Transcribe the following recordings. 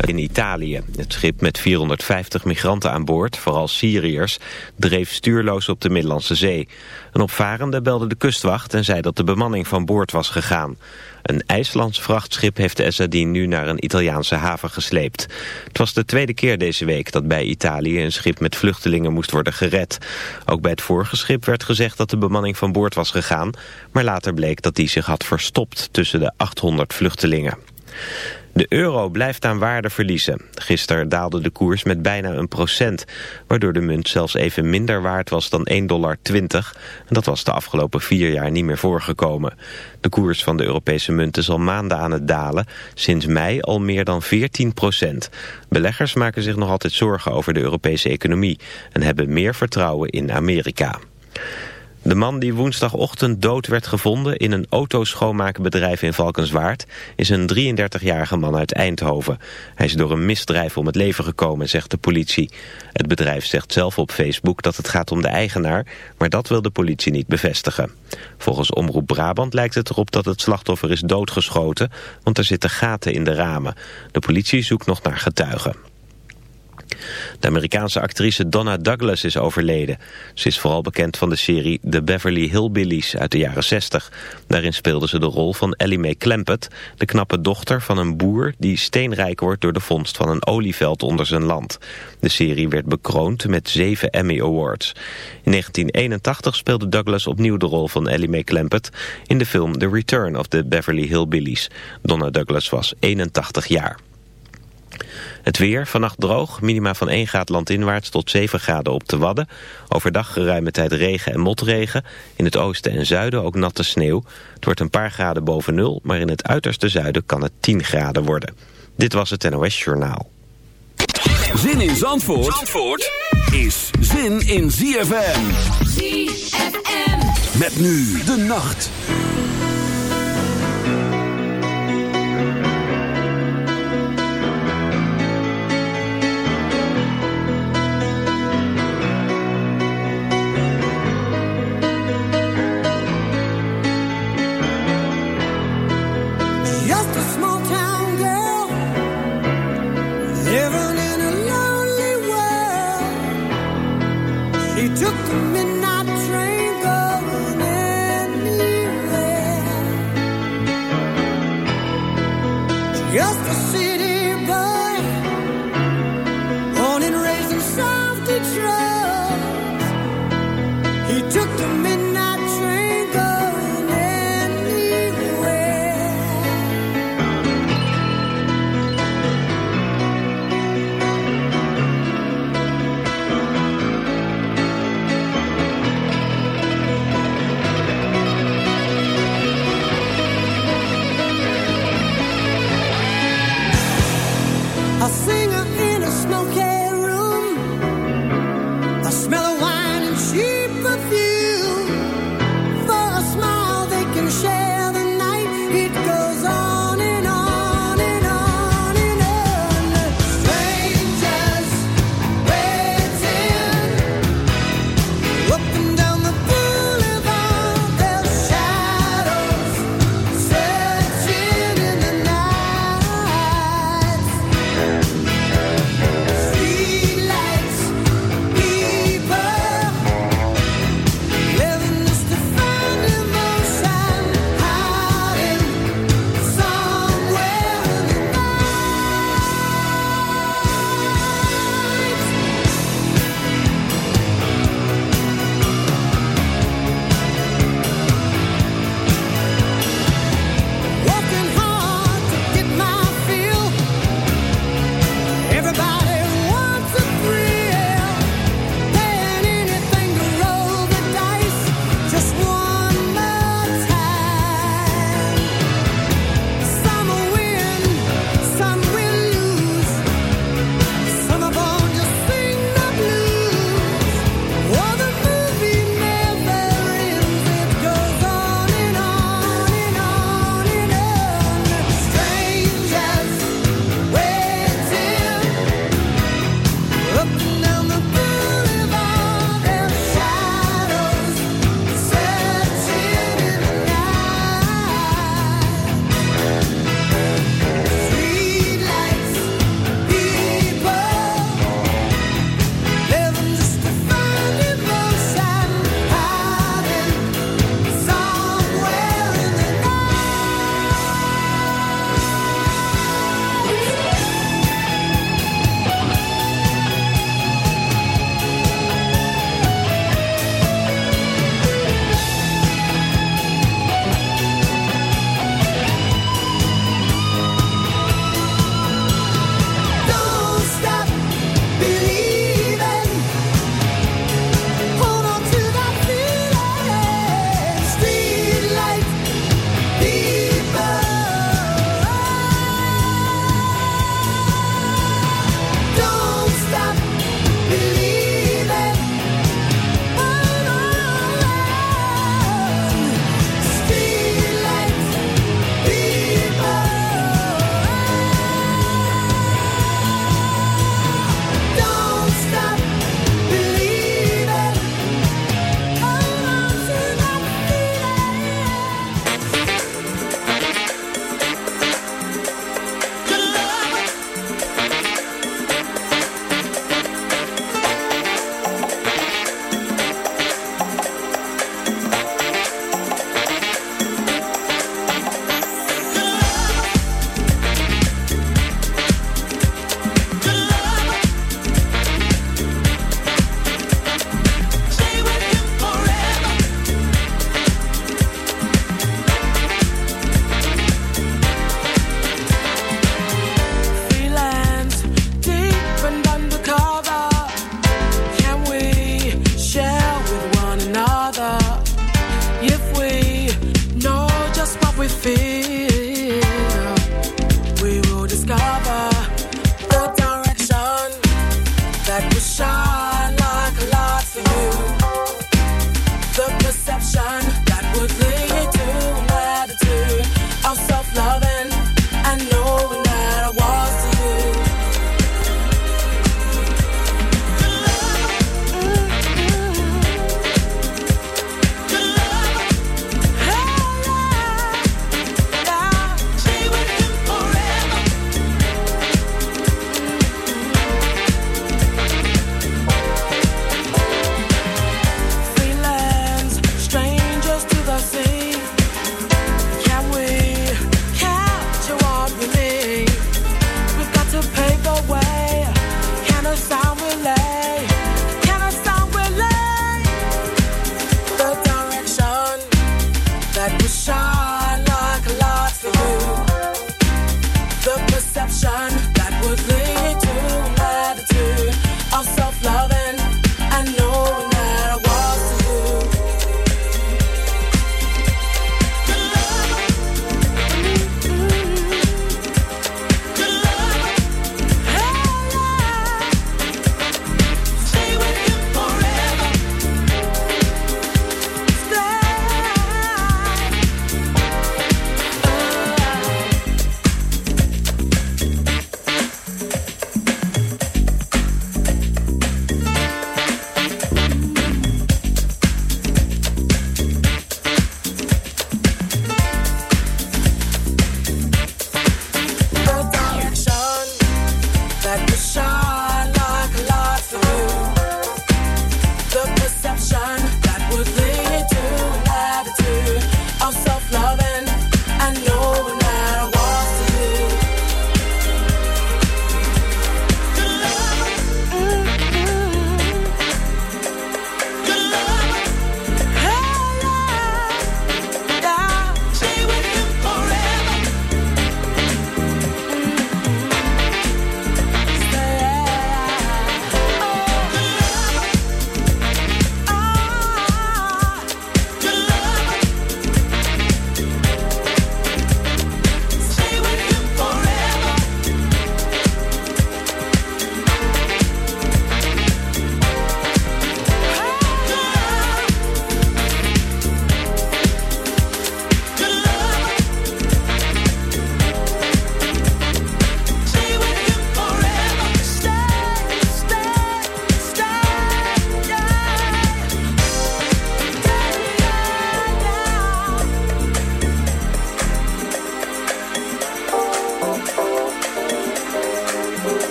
In Italië. Het schip met 450 migranten aan boord, vooral Syriërs, dreef stuurloos op de Middellandse Zee. Een opvarende belde de kustwacht en zei dat de bemanning van boord was gegaan. Een IJslands vrachtschip heeft de Essadin nu naar een Italiaanse haven gesleept. Het was de tweede keer deze week dat bij Italië een schip met vluchtelingen moest worden gered. Ook bij het vorige schip werd gezegd dat de bemanning van boord was gegaan, maar later bleek dat die zich had verstopt tussen de 800 vluchtelingen. De euro blijft aan waarde verliezen. Gisteren daalde de koers met bijna een procent, waardoor de munt zelfs even minder waard was dan 1,20 dollar. En dat was de afgelopen vier jaar niet meer voorgekomen. De koers van de Europese munt is al maanden aan het dalen, sinds mei al meer dan 14 procent. Beleggers maken zich nog altijd zorgen over de Europese economie en hebben meer vertrouwen in Amerika. De man die woensdagochtend dood werd gevonden in een autoschoonmakenbedrijf in Valkenswaard is een 33-jarige man uit Eindhoven. Hij is door een misdrijf om het leven gekomen, zegt de politie. Het bedrijf zegt zelf op Facebook dat het gaat om de eigenaar, maar dat wil de politie niet bevestigen. Volgens Omroep Brabant lijkt het erop dat het slachtoffer is doodgeschoten, want er zitten gaten in de ramen. De politie zoekt nog naar getuigen. De Amerikaanse actrice Donna Douglas is overleden. Ze is vooral bekend van de serie The Beverly Hillbillies uit de jaren 60. Daarin speelde ze de rol van Ellie Mae Clampett, de knappe dochter van een boer die steenrijk wordt door de vondst van een olieveld onder zijn land. De serie werd bekroond met zeven Emmy Awards. In 1981 speelde Douglas opnieuw de rol van Ellie Mae Clampett in de film The Return of the Beverly Hillbillies. Donna Douglas was 81 jaar. Het weer, vannacht droog, minima van 1 graad landinwaarts tot 7 graden op de Wadden. Overdag geruime tijd regen en motregen. In het oosten en zuiden ook natte sneeuw. Het wordt een paar graden boven nul, maar in het uiterste zuiden kan het 10 graden worden. Dit was het NOS Journaal. Zin in Zandvoort, Zandvoort is zin in ZFM. ZFM. Met nu de nacht.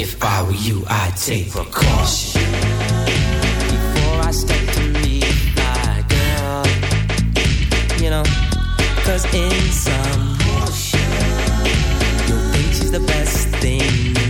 If I were you, I'd take precaution. Before I step to meet my girl, you know, cause in some, your bitch is the best thing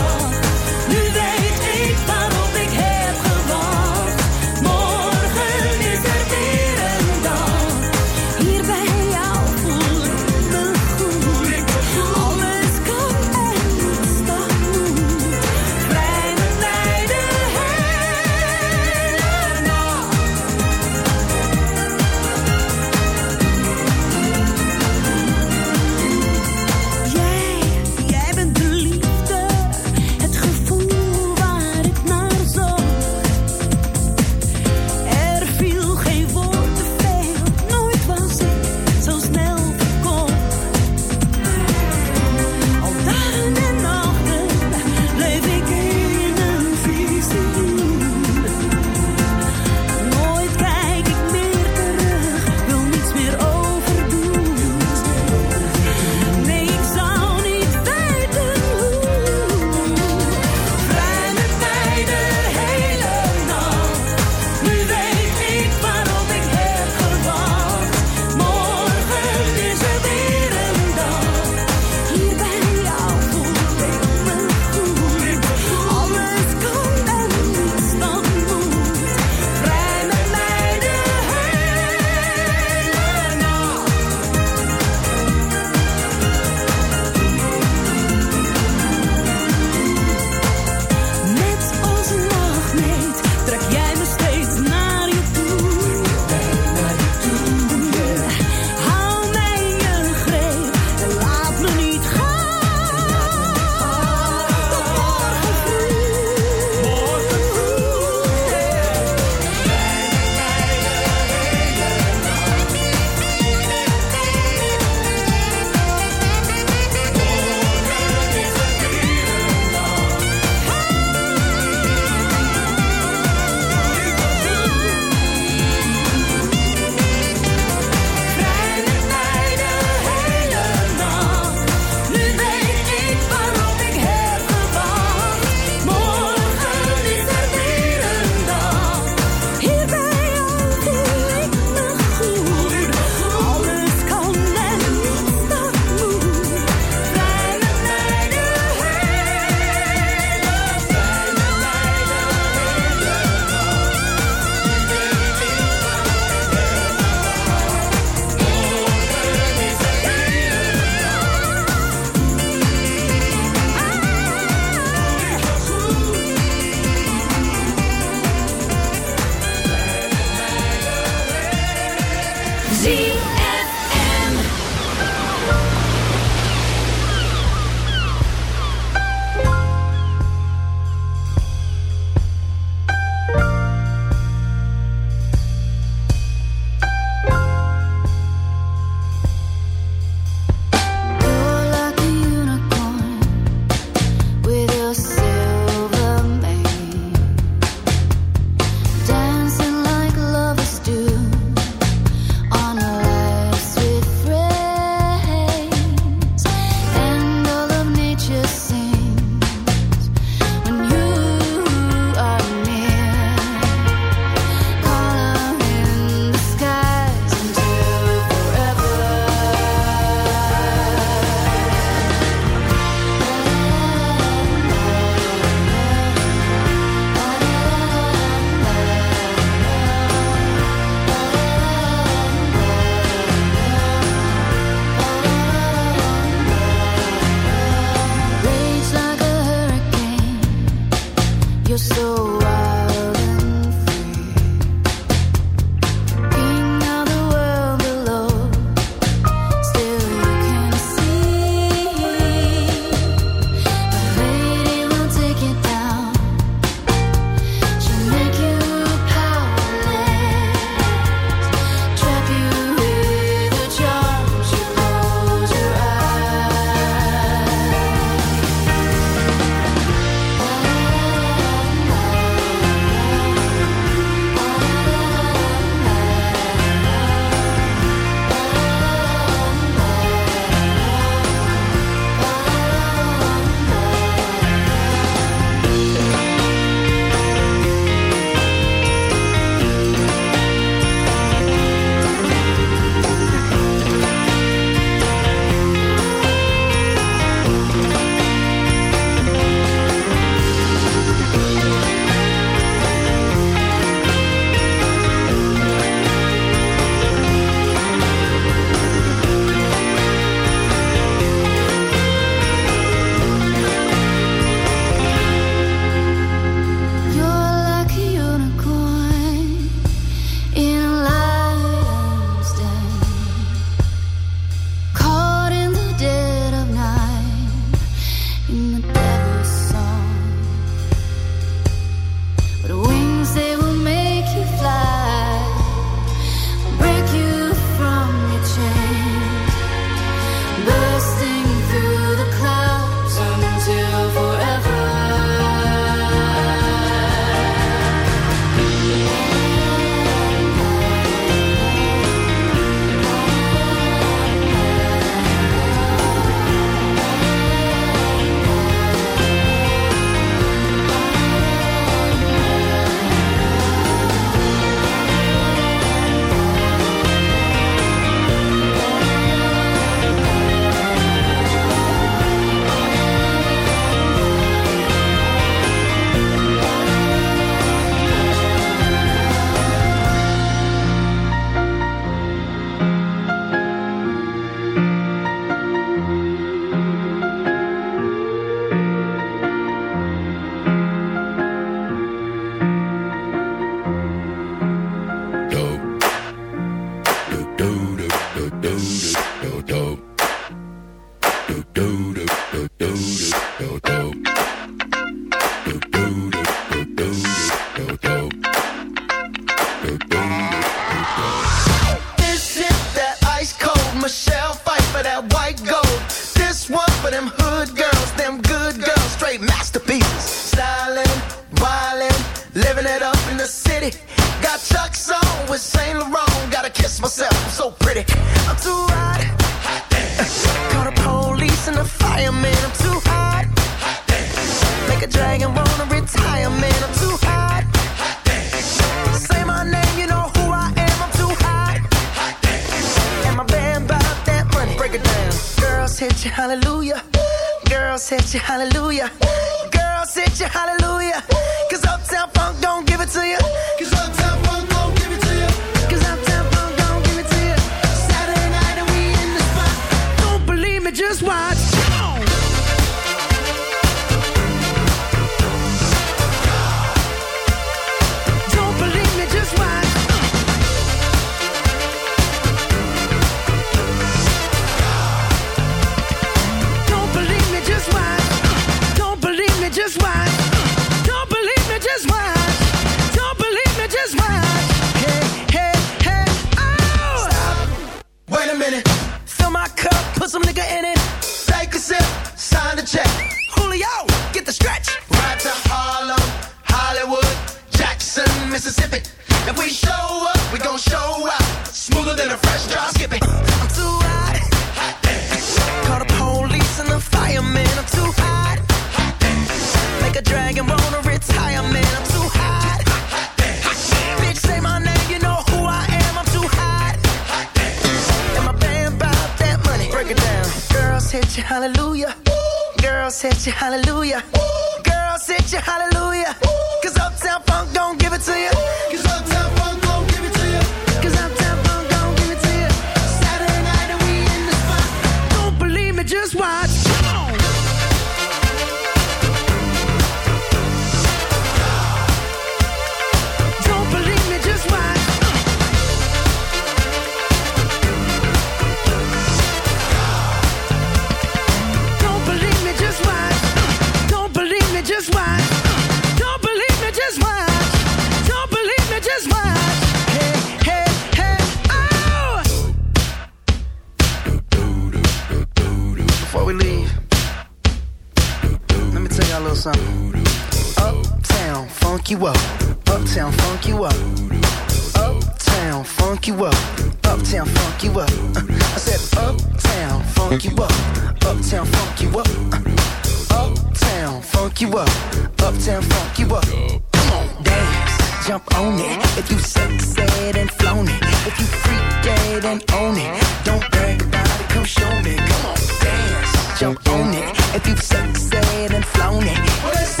and flown it.